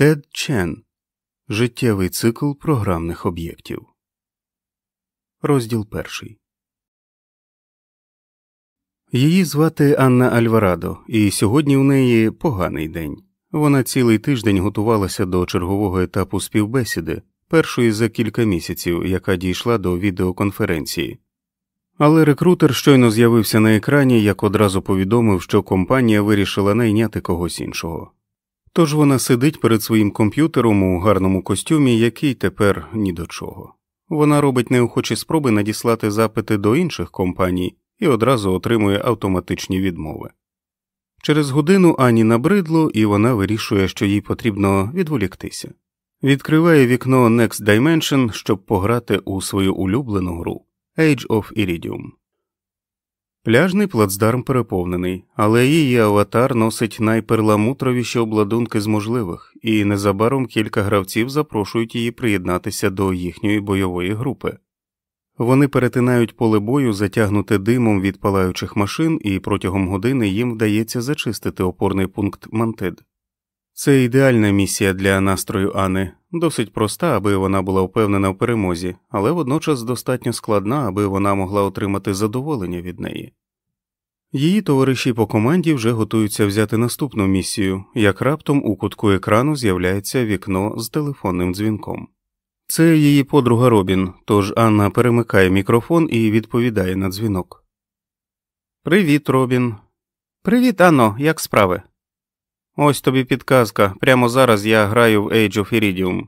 Тед Чен Життєвий цикл програмних об'єктів. Розділ перший. Її звати Анна Альварадо, і сьогодні в неї поганий день. Вона цілий тиждень готувалася до чергового етапу співбесіди, першої за кілька місяців, яка дійшла до відеоконференції. Але рекрутер щойно з'явився на екрані, як одразу повідомив, що компанія вирішила найняти когось іншого. Тож вона сидить перед своїм комп'ютером у гарному костюмі, який тепер ні до чого. Вона робить неохочі спроби надіслати запити до інших компаній і одразу отримує автоматичні відмови. Через годину Ані набридло, і вона вирішує, що їй потрібно відволіктися. Відкриває вікно Next Dimension, щоб пограти у свою улюблену гру Age of Iridium. Пляжний плацдарм переповнений, але її аватар носить найперламутровіші обладунки з можливих, і незабаром кілька гравців запрошують її приєднатися до їхньої бойової групи. Вони перетинають поле бою, затягнуте димом від палаючих машин, і протягом години їм вдається зачистити опорний пункт Мантед. Це ідеальна місія для настрою Ани, досить проста, аби вона була впевнена в перемозі, але водночас достатньо складна, аби вона могла отримати задоволення від неї. Її товариші по команді вже готуються взяти наступну місію, як раптом у кутку екрану з'являється вікно з телефонним дзвінком. Це її подруга Робін, тож Анна перемикає мікрофон і відповідає на дзвінок. Привіт, Робін. Привіт, Анно, як справи? Ось тобі підказка. Прямо зараз я граю в Age of Iridium.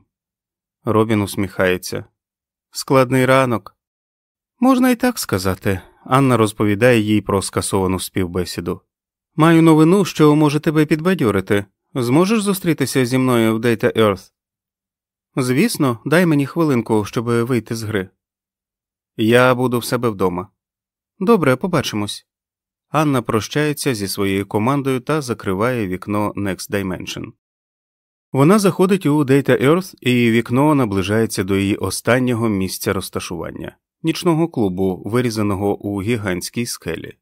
Робін усміхається. Складний ранок. Можна і так сказати. Анна розповідає їй про скасовану співбесіду. Маю новину, що може тебе підбадьорити. Зможеш зустрітися зі мною в Data Earth? Звісно, дай мені хвилинку, щоб вийти з гри. Я буду в себе вдома. Добре, побачимось. Анна прощається зі своєю командою та закриває вікно Next Dimension. Вона заходить у Data Earth, і вікно наближається до її останнього місця розташування нічного клубу, вирізаного у гігантській скелі.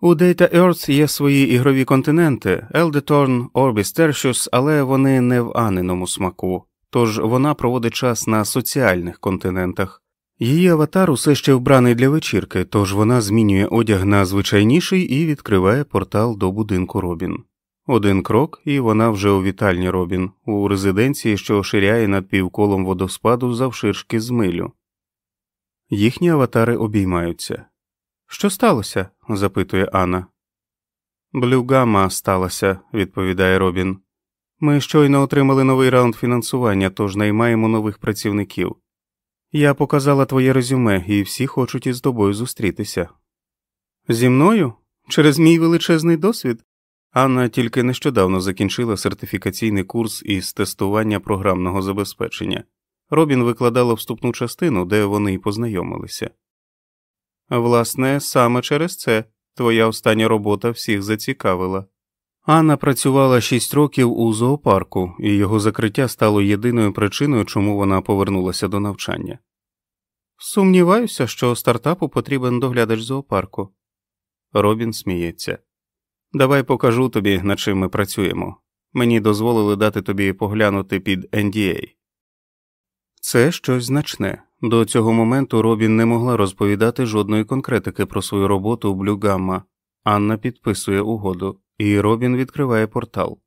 У Data Earth є свої ігрові континенти Елдеторн, Орбіс Тершус, але вони не в Аниному смаку, тож вона проводить час на соціальних континентах. Її аватар усе ще вбраний для вечірки, тож вона змінює одяг на звичайніший і відкриває портал до будинку Робін. Один крок, і вона вже у вітальні Робін, у резиденції, що ширяє над півколом водоспаду завширшки з милю. Їхні аватари обіймаються. Що сталося? запитує Анна. Блюгама сталося, відповідає Робін. Ми щойно отримали новий раунд фінансування, тож наймаємо нових працівників. Я показала твоє резюме, і всі хочуть із тобою зустрітися. Зі мною? Через мій величезний досвід? Анна тільки нещодавно закінчила сертифікаційний курс із тестування програмного забезпечення. Робін викладала вступну частину, де вони й познайомилися. Власне, саме через це твоя остання робота всіх зацікавила. Анна працювала шість років у зоопарку, і його закриття стало єдиною причиною, чому вона повернулася до навчання. Сумніваюся, що стартапу потрібен доглядач зоопарку. Робін сміється. Давай покажу тобі, над чим ми працюємо. Мені дозволили дати тобі поглянути під NDA. Це щось значне. До цього моменту Робін не могла розповідати жодної конкретики про свою роботу у Блюгамма. Анна підписує угоду, і Робін відкриває портал.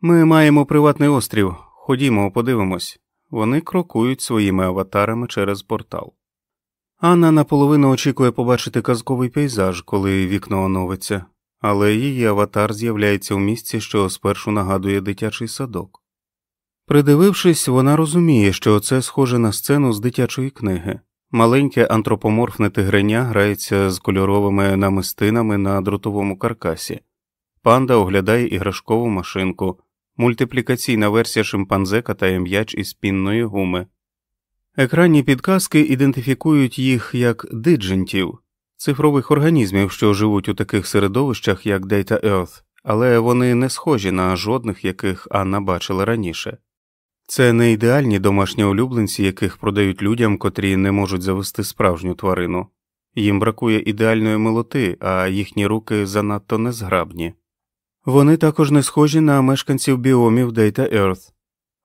Ми маємо приватний острів. Ходімо, подивимось. Вони крокують своїми аватарами через портал. Анна наполовину очікує побачити казковий пейзаж, коли вікно оновиться, але її аватар з'являється у місці, що спершу нагадує дитячий садок. Придивившись, вона розуміє, що це схоже на сцену з дитячої книги. Маленьке антропоморфне тигреня грається з кольоровими намистинами на дротовому каркасі. Панда оглядає іграшкову машинку, мультиплікаційна версія шимпанзе катає м'яч із пінної гуми. Екранні підказки ідентифікують їх як диджентів, цифрових організмів, що живуть у таких середовищах, як Data Earth, але вони не схожі на жодних, яких Анна бачила раніше. Це не ідеальні домашні улюбленці, яких продають людям, котрі не можуть завести справжню тварину. Їм бракує ідеальної милоти, а їхні руки занадто незграбні. Вони також не схожі на мешканців біомів Data Earth.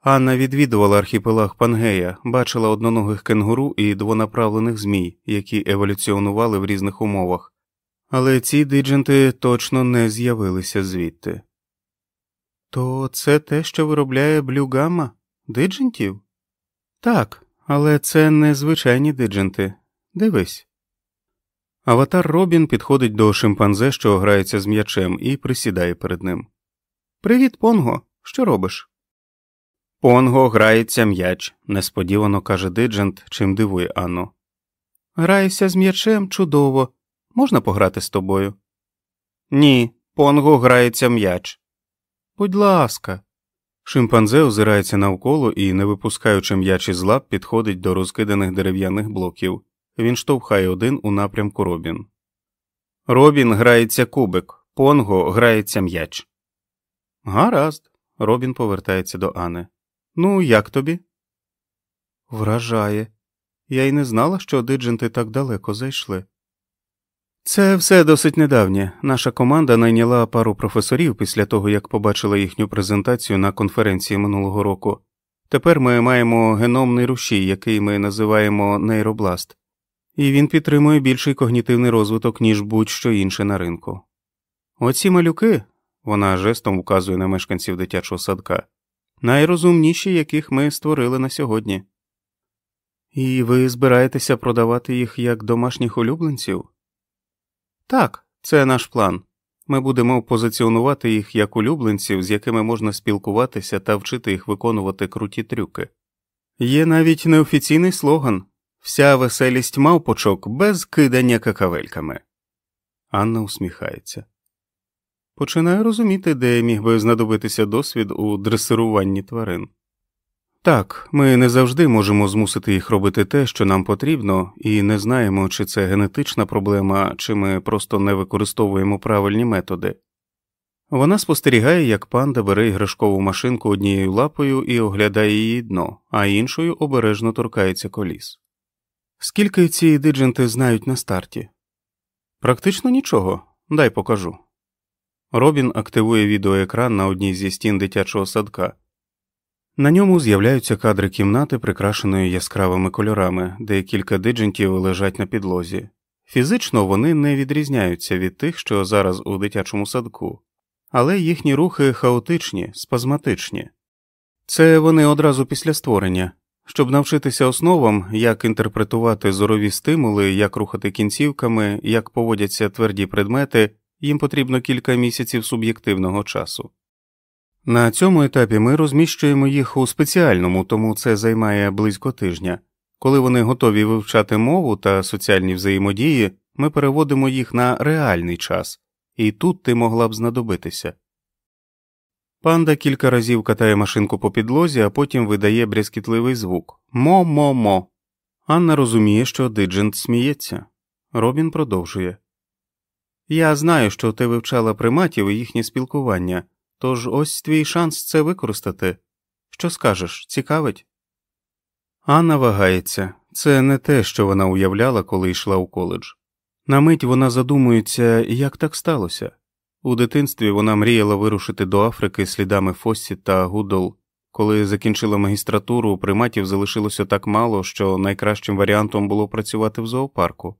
Анна відвідувала архіпелаг Пангея, бачила одноногих кенгуру і двонаправлених змій, які еволюціонували в різних умовах, але ці дидженти точно не з'явилися звідти. То це те, що виробляє блюгамма? Диджентів? Так, але це не звичайні дидженти. Дивись. Аватар Робін підходить до шимпанзе, що грається з м'ячем, і присідає перед ним. Привіт, Понго. Що робиш? Понго грається м'яч, несподівано каже диджент, чим дивує Анну. Граєшся з м'ячем чудово. Можна пограти з тобою? Ні, Понго грається м'яч. Будь ласка. Шимпанзе озирається навколо і, не випускаючи м'яч із лап, підходить до розкиданих дерев'яних блоків. Він штовхає один у напрямку Робін. Робін грається кубик, Понго грається м'яч. Гаразд. Робін повертається до Анни. Ну, як тобі? Вражає. Я й не знала, що дидженти так далеко зайшли. Це все досить недавнє. Наша команда найняла пару професорів після того, як побачила їхню презентацію на конференції минулого року. Тепер ми маємо геномний рушій, який ми називаємо нейробласт, і він підтримує більший когнітивний розвиток, ніж будь-що інше на ринку. Оці малюки, вона жестом вказує на мешканців дитячого садка, найрозумніші, яких ми створили на сьогодні. І ви збираєтеся продавати їх як домашніх улюбленців? Так, це наш план. Ми будемо позиціонувати їх як улюбленців, з якими можна спілкуватися та вчити їх виконувати круті трюки. Є навіть неофіційний слоган Вся веселість мавпочок без кидання какавельками. Анна усміхається. Починаю розуміти, де міг би знадобитися досвід у дресируванні тварин. Так, ми не завжди можемо змусити їх робити те, що нам потрібно, і не знаємо, чи це генетична проблема, чи ми просто не використовуємо правильні методи. Вона спостерігає, як панда бере іграшкову машинку однією лапою і оглядає її дно, а іншою обережно торкається коліс. Скільки ці дидженти знають на старті? Практично нічого, дай покажу. Робін активує відеоекран на одній зі стін дитячого садка. На ньому з'являються кадри кімнати, прикрашеної яскравими кольорами, де кілька диджентів лежать на підлозі. Фізично вони не відрізняються від тих, що зараз у дитячому садку, але їхні рухи хаотичні, спазматичні. Це вони одразу після створення, щоб навчитися основам, як інтерпретувати зорові стимули, як рухати кінцівками, як поводяться тверді предмети, їм потрібно кілька місяців суб'єктивного часу. На цьому етапі ми розміщуємо їх у спеціальному, тому це займає близько тижня. Коли вони готові вивчати мову та соціальні взаємодії, ми переводимо їх на реальний час, і тут ти могла б знадобитися. Панда кілька разів катає машинку по підлозі, а потім видає брязкітливий звук мо-мо-мо. Анна розуміє, що диджент сміється. Робін продовжує Я знаю, що ти вивчала приматів і їхнє спілкування. Тож ось твій шанс це використати. Що скажеш, цікавить? Анна вагається це не те, що вона уявляла, коли йшла у коледж. На мить вона задумується, як так сталося. У дитинстві вона мріяла вирушити до Африки слідами Фоссі та Гудол. Коли закінчила магістратуру, приматів залишилося так мало, що найкращим варіантом було працювати в зоопарку.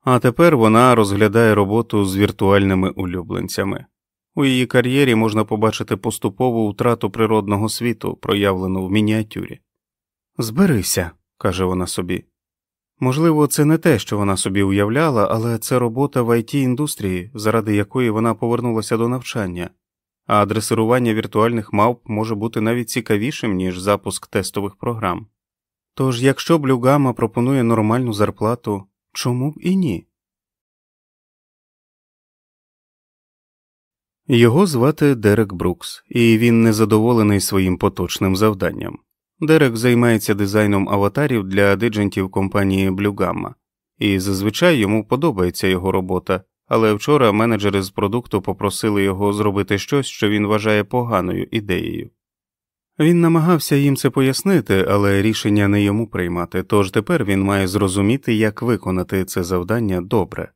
А тепер вона розглядає роботу з віртуальними улюбленцями. У її кар'єрі можна побачити поступову втрату природного світу, проявлену в мініатюрі. Зберися, каже вона собі. Можливо, це не те, що вона собі уявляла, але це робота в it індустрії, заради якої вона повернулася до навчання, а дресирування віртуальних мавп може бути навіть цікавішим, ніж запуск тестових програм. Тож, якщо Блюгама пропонує нормальну зарплату, чому б і ні? Його звати Дерек Брукс, і він незадоволений своїм поточним завданням. Дерек займається дизайном аватарів для диджентів компанії Blue і зазвичай йому подобається його робота, але вчора менеджери з продукту попросили його зробити щось, що він вважає поганою ідеєю. Він намагався їм це пояснити, але рішення не йому приймати, тож тепер він має зрозуміти, як виконати це завдання добре.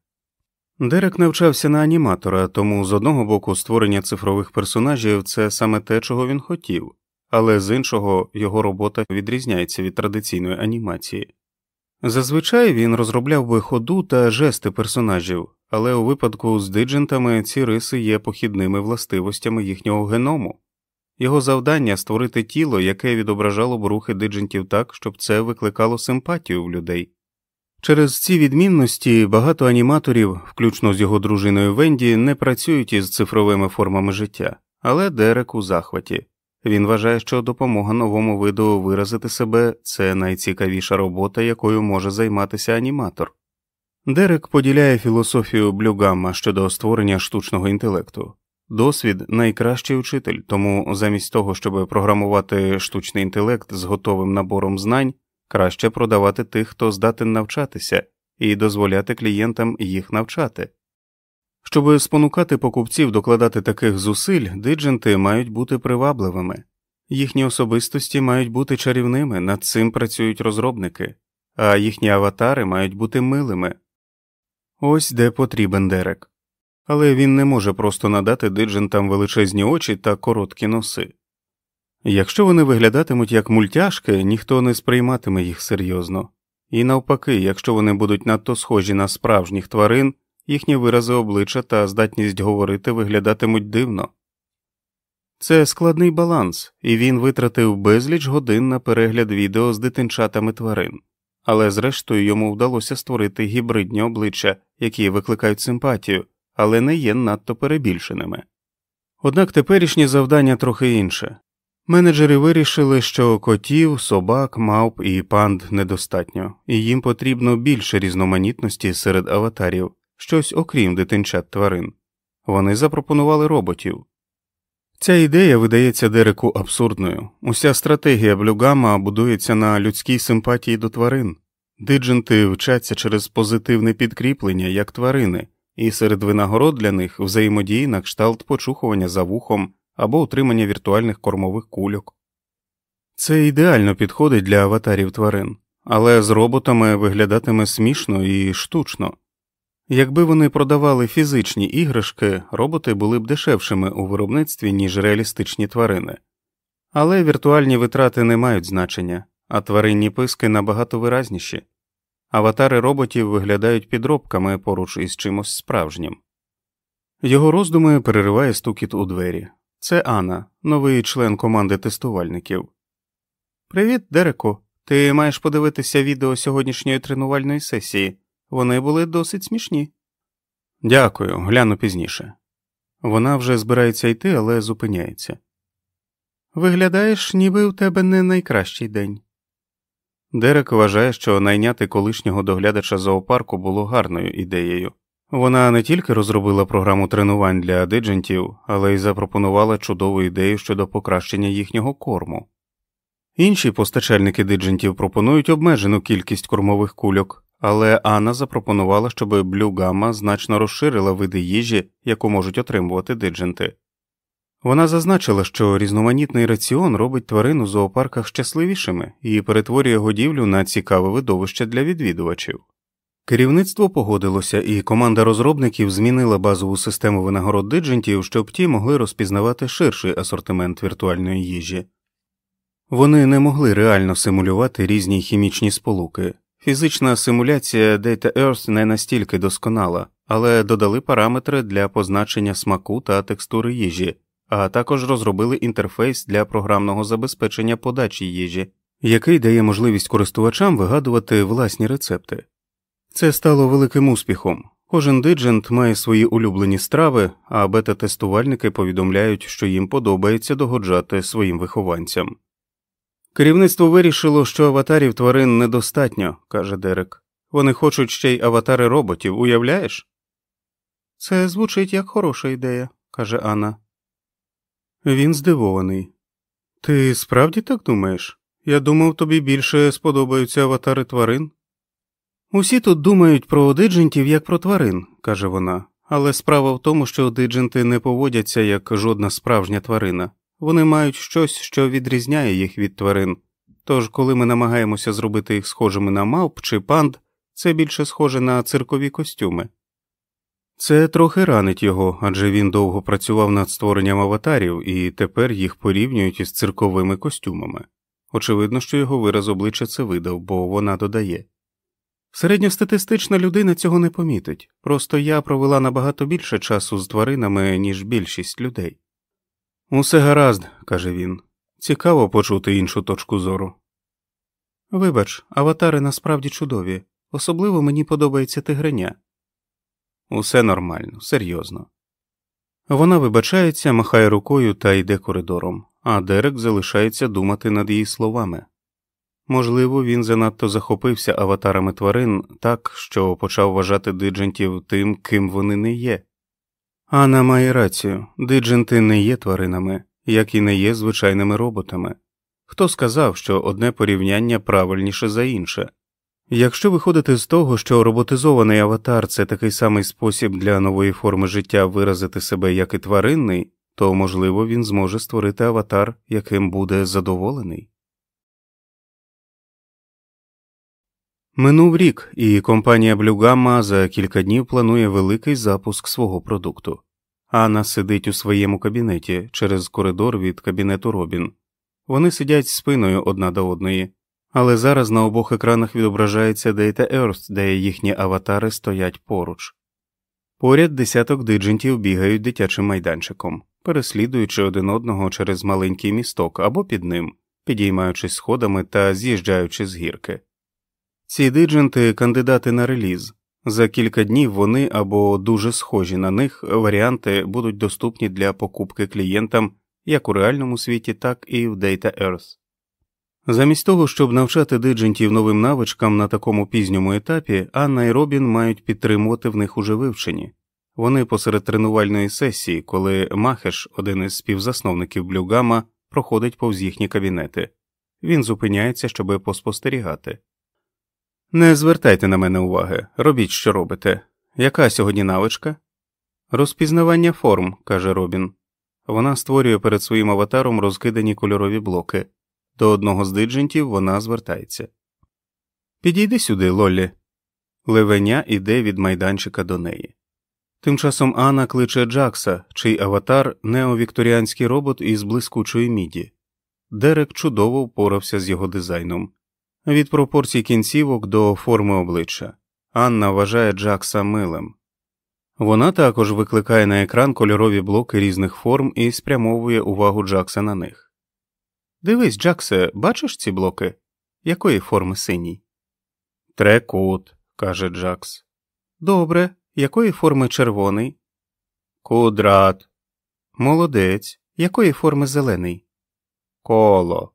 Дерек навчався на аніматора, тому з одного боку створення цифрових персонажів це саме те, чого він хотів, але з іншого його робота відрізняється від традиційної анімації. Зазвичай він розробляв би ходу та жести персонажів, але у випадку з диджентами ці риси є похідними властивостями їхнього геному. Його завдання створити тіло, яке відображало б рухи диджентів так, щоб це викликало симпатію в людей. Через ці відмінності багато аніматорів, включно з його дружиною Венді, не працюють із цифровими формами життя, але Дерек у захваті. Він вважає, що допомога новому виду виразити себе це найцікавіша робота, якою може займатися аніматор. Дерек поділяє філософію Блюгамма щодо створення штучного інтелекту. Досвід найкращий учитель, тому замість того, щоб програмувати штучний інтелект з готовим набором знань, краще продавати тих, хто здатен навчатися, і дозволяти клієнтам їх навчати. Щоб спонукати покупців докладати таких зусиль, дидженти мають бути привабливими, їхні особистості мають бути чарівними, над цим працюють розробники, а їхні аватари мають бути милими. Ось де потрібен дерек. Але він не може просто надати диджентам величезні очі та короткі носи. Якщо вони виглядатимуть як мультяшки, ніхто не сприйматиме їх серйозно, і навпаки, якщо вони будуть надто схожі на справжніх тварин, їхні вирази обличчя та здатність говорити виглядатимуть дивно. Це складний баланс, і він витратив безліч годин на перегляд відео з дитинчатами тварин, але зрештою йому вдалося створити гібридні обличчя, які викликають симпатію, але не є надто перебільшеними. Однак теперішнє завдання трохи інше менеджери вирішили, що котів, собак, мавп і панд недостатньо, і їм потрібно більше різноманітності серед аватарів щось окрім дитинчат тварин. Вони запропонували роботів. Ця ідея видається Дереку абсурдною. Уся стратегія блюгама будується на людській симпатії до тварин. Дидженти вчаться через позитивне підкріплення як тварини, і серед винагород для них взаємодії на кшталт почухування за вухом або утримання віртуальних кормових кульок. Це ідеально підходить для аватарів тварин, але з роботами виглядатиме смішно і штучно. Якби вони продавали фізичні іграшки, роботи були б дешевшими у виробництві, ніж реалістичні тварини, але віртуальні витрати не мають значення, а тваринні писки набагато виразніші. Аватари роботів виглядають підробками поруч із чимось справжнім. Його роздуми перериває стукіт у двері. Це Анна, новий член команди тестувальників. Привіт, Дереку. Ти маєш подивитися відео сьогоднішньої тренувальної сесії. Вони були досить смішні. Дякую, гляну пізніше. Вона вже збирається йти, але зупиняється. Виглядаєш, ніби у тебе не найкращий день. Дерек вважає, що найняти колишнього доглядача зоопарку було гарною ідеєю. Вона не тільки розробила програму тренувань для диджентів, але й запропонувала чудову ідею щодо покращення їхнього корму. Інші постачальники диджентів пропонують обмежену кількість кормових кульок, але Анна запропонувала, щоб Блю Гамма значно розширила види їжі, яку можуть отримувати дидженти. Вона зазначила, що різноманітний раціон робить тварин у зоопарках щасливішими і перетворює годівлю на цікаве видовище для відвідувачів. Керівництво погодилося, і команда розробників змінила базову систему винагород диджентів, щоб ті могли розпізнавати ширший асортимент віртуальної їжі. Вони не могли реально симулювати різні хімічні сполуки. Фізична симуляція Data Earth не настільки досконала, але додали параметри для позначення смаку та текстури їжі, а також розробили інтерфейс для програмного забезпечення подачі їжі, який дає можливість користувачам вигадувати власні рецепти. Це стало великим успіхом. Кожен диджент має свої улюблені страви, а бета-тестувальники повідомляють, що їм подобається догоджати своїм вихованцям. Керівництво вирішило, що аватарів тварин недостатньо, каже Дерек. Вони хочуть ще й аватари роботів, уявляєш? Це звучить як хороша ідея, каже Анна. Він здивований. Ти справді так думаєш? Я думав, тобі більше сподобаються аватари тварин. Усі тут думають про диджентів як про тварин, каже вона, але справа в тому, що дидженти не поводяться як жодна справжня тварина, вони мають щось, що відрізняє їх від тварин. Тож, коли ми намагаємося зробити їх схожими на мавп чи панд, це більше схоже на циркові костюми. Це трохи ранить його, адже він довго працював над створенням аватарів і тепер їх порівнюють із цирковими костюмами. Очевидно, що його вираз обличчя це видав, бо вона додає. Середньостатистична людина цього не помітить, просто я провела набагато більше часу з тваринами, ніж більшість людей. Усе гаразд, каже він, цікаво почути іншу точку зору. Вибач, аватари насправді чудові, особливо мені подобається тигреня. Усе нормально, серйозно. Вона вибачається, махає рукою та йде коридором, а Дерек залишається думати над її словами. Можливо, він занадто захопився аватарами тварин так, що почав вважати диджентів тим, ким вони не є. Анна має рацію дидженти не є тваринами, як і не є звичайними роботами. Хто сказав, що одне порівняння правильніше за інше? Якщо виходити з того, що роботизований аватар це такий самий спосіб для нової форми життя виразити себе як і тваринний, то можливо він зможе створити аватар, яким буде задоволений. Минув рік, і компанія Gamma за кілька днів планує великий запуск свого продукту. Анна сидить у своєму кабінеті через коридор від кабінету Робін. Вони сидять спиною одна до одної, але зараз на обох екранах відображається Data Earth, де їхні аватари стоять поруч. Поряд десяток диджентів бігають дитячим майданчиком, переслідуючи один одного через маленький місток або під ним, підіймаючись сходами та з'їжджаючи з гірки. Ці дидженти кандидати на реліз. За кілька днів вони або дуже схожі на них варіанти будуть доступні для покупки клієнтам як у реальному світі, так і в Data Earth. Замість того, щоб навчати диджентів новим навичкам на такому пізньому етапі, Анна і Робін мають підтримувати в них уже вивчені. Вони посеред тренувальної сесії, коли Махеш, один із співзасновників Блюгама, проходить повз їхні кабінети. Він зупиняється, щоб поспостерігати. Не звертайте на мене уваги, робіть, що робите. Яка сьогодні навичка? Розпізнавання форм, каже Робін. Вона створює перед своїм аватаром розкидані кольорові блоки. До одного з диджентів вона звертається. Підійди сюди, Лоллі. Левеня іде від майданчика до неї. Тим часом Анна кличе Джакса, чий аватар неовікторіанський робот із блискучої міді. Дерек чудово впорався з його дизайном. Від пропорцій кінцівок до форми обличчя. Анна вважає Джакса милим. Вона також викликає на екран кольорові блоки різних форм і спрямовує увагу Джакса на них. Дивись, Джаксе, бачиш ці блоки? Якої форми синій? Трекут, каже Джакс. Добре. Якої форми червоний? Кудрат. Молодець. Якої форми зелений? Коло.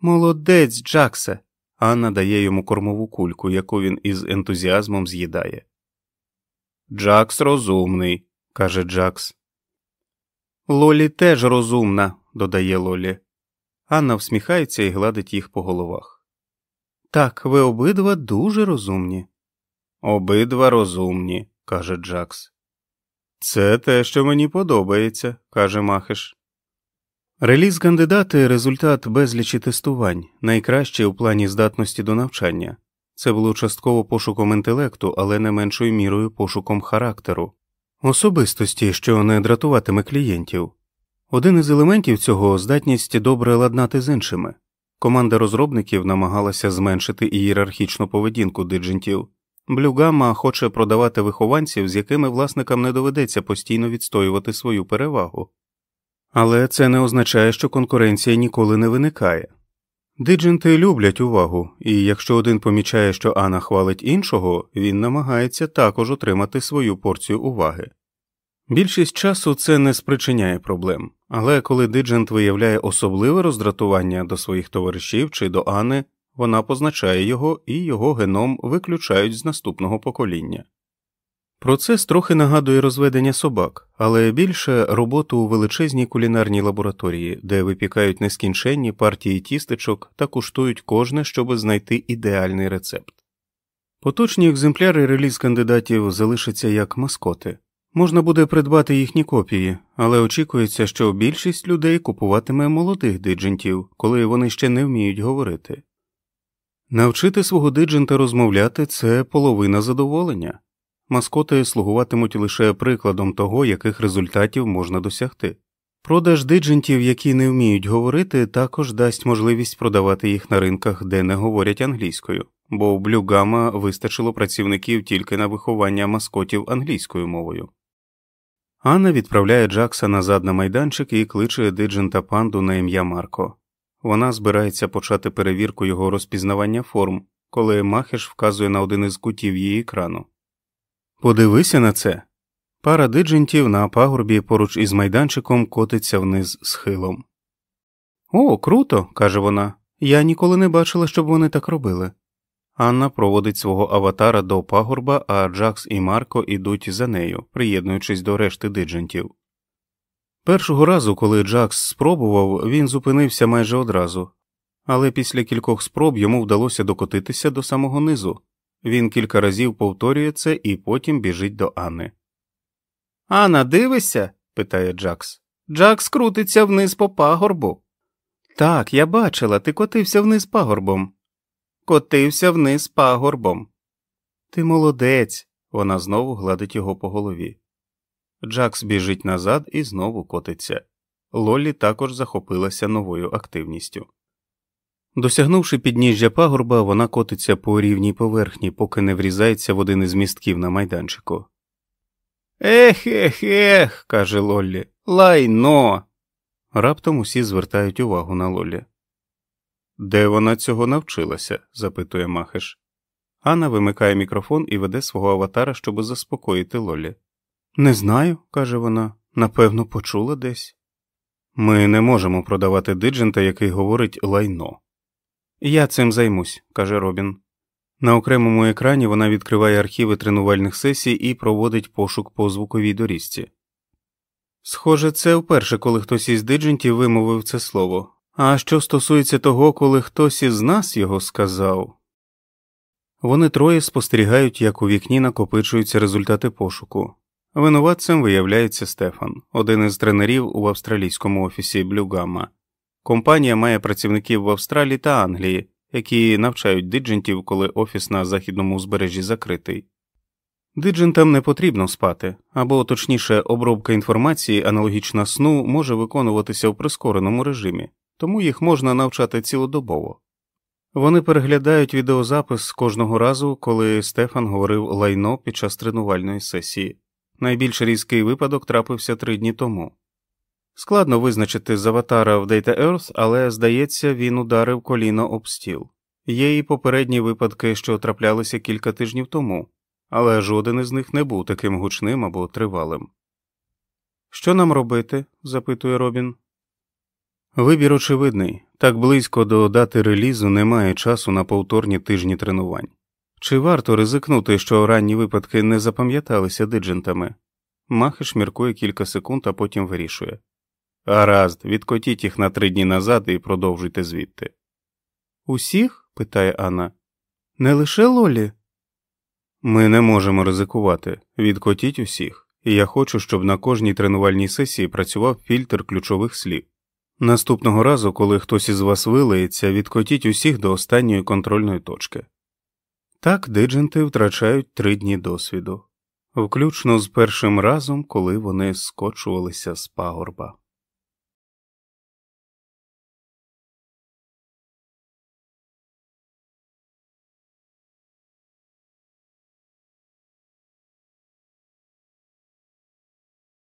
Молодець, Джаксе. Анна дає йому кормову кульку, яку він із ентузіазмом з'їдає. Джакс розумний, каже Джакс. Лолі теж розумна, додає Лолі. Анна всміхається і гладить їх по головах. Так, ви обидва дуже розумні. Обидва розумні, каже Джакс. Це те, що мені подобається, каже Махеш. Реліз кандидати результат безлічі тестувань, найкраще у плані здатності до навчання. Це було частково пошуком інтелекту, але не меншою мірою пошуком характеру, особистості, що не дратуватиме клієнтів. Один із елементів цього здатність добре ладнати з іншими. Команда розробників намагалася зменшити ієрархічну поведінку диджентів. Блюгама хоче продавати вихованців, з якими власникам не доведеться постійно відстоювати свою перевагу. Але це не означає, що конкуренція ніколи не виникає. Дидженти люблять увагу, і якщо один помічає, що Анна хвалить іншого, він намагається також отримати свою порцію уваги. Більшість часу це не спричиняє проблем, але коли диджент виявляє особливе роздратування до своїх товаришів чи до Анни, вона позначає його і його геном виключають з наступного покоління. Процес трохи нагадує розведення собак, але більше роботу у величезній кулінарній лабораторії, де випікають нескінченні партії тістечок та куштують кожне, щоб знайти ідеальний рецепт. Поточні екземпляри реліз кандидатів залишаться як маскоти. Можна буде придбати їхні копії, але очікується, що більшість людей купуватиме молодих диджентів, коли вони ще не вміють говорити. Навчити свого диджента розмовляти це половина задоволення. Маскоти слугуватимуть лише прикладом того, яких результатів можна досягти. Продаж диджентів, які не вміють говорити, також дасть можливість продавати їх на ринках, де не говорять англійською, бо в Блюгама вистачило працівників тільки на виховання маскотів англійською мовою. Анна відправляє Джакса назад на майданчик і кличе диджента панду на ім'я Марко. Вона збирається почати перевірку його розпізнавання форм, коли Махеш вказує на один із кутів її екрану. Подивися на це. Пара диджентів на пагорбі поруч із майданчиком котиться вниз схилом. О, круто, каже вона. Я ніколи не бачила, щоб вони так робили. Анна проводить свого аватара до пагорба, а Джакс і Марко ідуть за нею, приєднуючись до решти диджентів. Першого разу, коли Джакс спробував, він зупинився майже одразу, але після кількох спроб йому вдалося докотитися до самого низу. Він кілька разів повторює це і потім біжить до Анни. Анна, дивишся? питає Джакс. Джакс крутиться вниз по пагорбу. Так, я бачила, ти котився вниз пагорбом. Котився вниз пагорбом. Ти молодець. Вона знову гладить його по голові. Джакс біжить назад і знову котиться. Лоллі також захопилася новою активністю. Досягнувши підніжжя пагорба, вона котиться по рівній поверхні, поки не врізається в один із містків на майданчику. Ех, ех, ех, каже Лоллі, лайно. Раптом усі звертають увагу на Лоллі. Де вона цього навчилася? запитує Махеш. Анна вимикає мікрофон і веде свого аватара, щоб заспокоїти Лоллі. Не знаю, каже вона, напевно, почула десь. Ми не можемо продавати диджента, який говорить лайно. Я цим займусь, каже Робін. На окремому екрані вона відкриває архіви тренувальних сесій і проводить пошук по звуковій доріжці. Схоже, це вперше, коли хтось із диджентів вимовив це слово. А що стосується того, коли хтось із нас його сказав. Вони троє спостерігають, як у вікні накопичуються результати пошуку. Винуватцем виявляється Стефан, один із тренерів у австралійському офісі Блюгамма. Компанія має працівників в Австралії та Англії, які навчають диджентів, коли офіс на західному узбережжі закритий. Диджентам не потрібно спати, або, точніше, обробка інформації, аналогічна сну, може виконуватися в прискореному режимі, тому їх можна навчати цілодобово. Вони переглядають відеозапис кожного разу, коли Стефан говорив лайно під час тренувальної сесії. Найбільш різкий випадок трапився три дні тому. Складно визначити з аватара в Data Earth, але здається, він ударив коліно об стіл. Є і попередні випадки, що траплялися кілька тижнів тому, але жоден із них не був таким гучним або тривалим. Що нам робити? запитує Робін. Вибір очевидний так близько до дати релізу немає часу на повторні тижні тренувань. Чи варто ризикнути, що ранні випадки не запам'яталися диджентами? Махиш міркує кілька секунд, а потім вирішує. Гаразд, відкотіть їх на три дні назад і продовжуйте звідти. Усіх? питає Анна. Не лише Лолі. Ми не можемо ризикувати. Відкотіть усіх, і я хочу, щоб на кожній тренувальній сесії працював фільтр ключових слів. Наступного разу, коли хтось із вас вилається, відкотіть усіх до останньої контрольної точки. Так дидженти втрачають три дні досвіду, включно з першим разом, коли вони скочувалися з пагорба.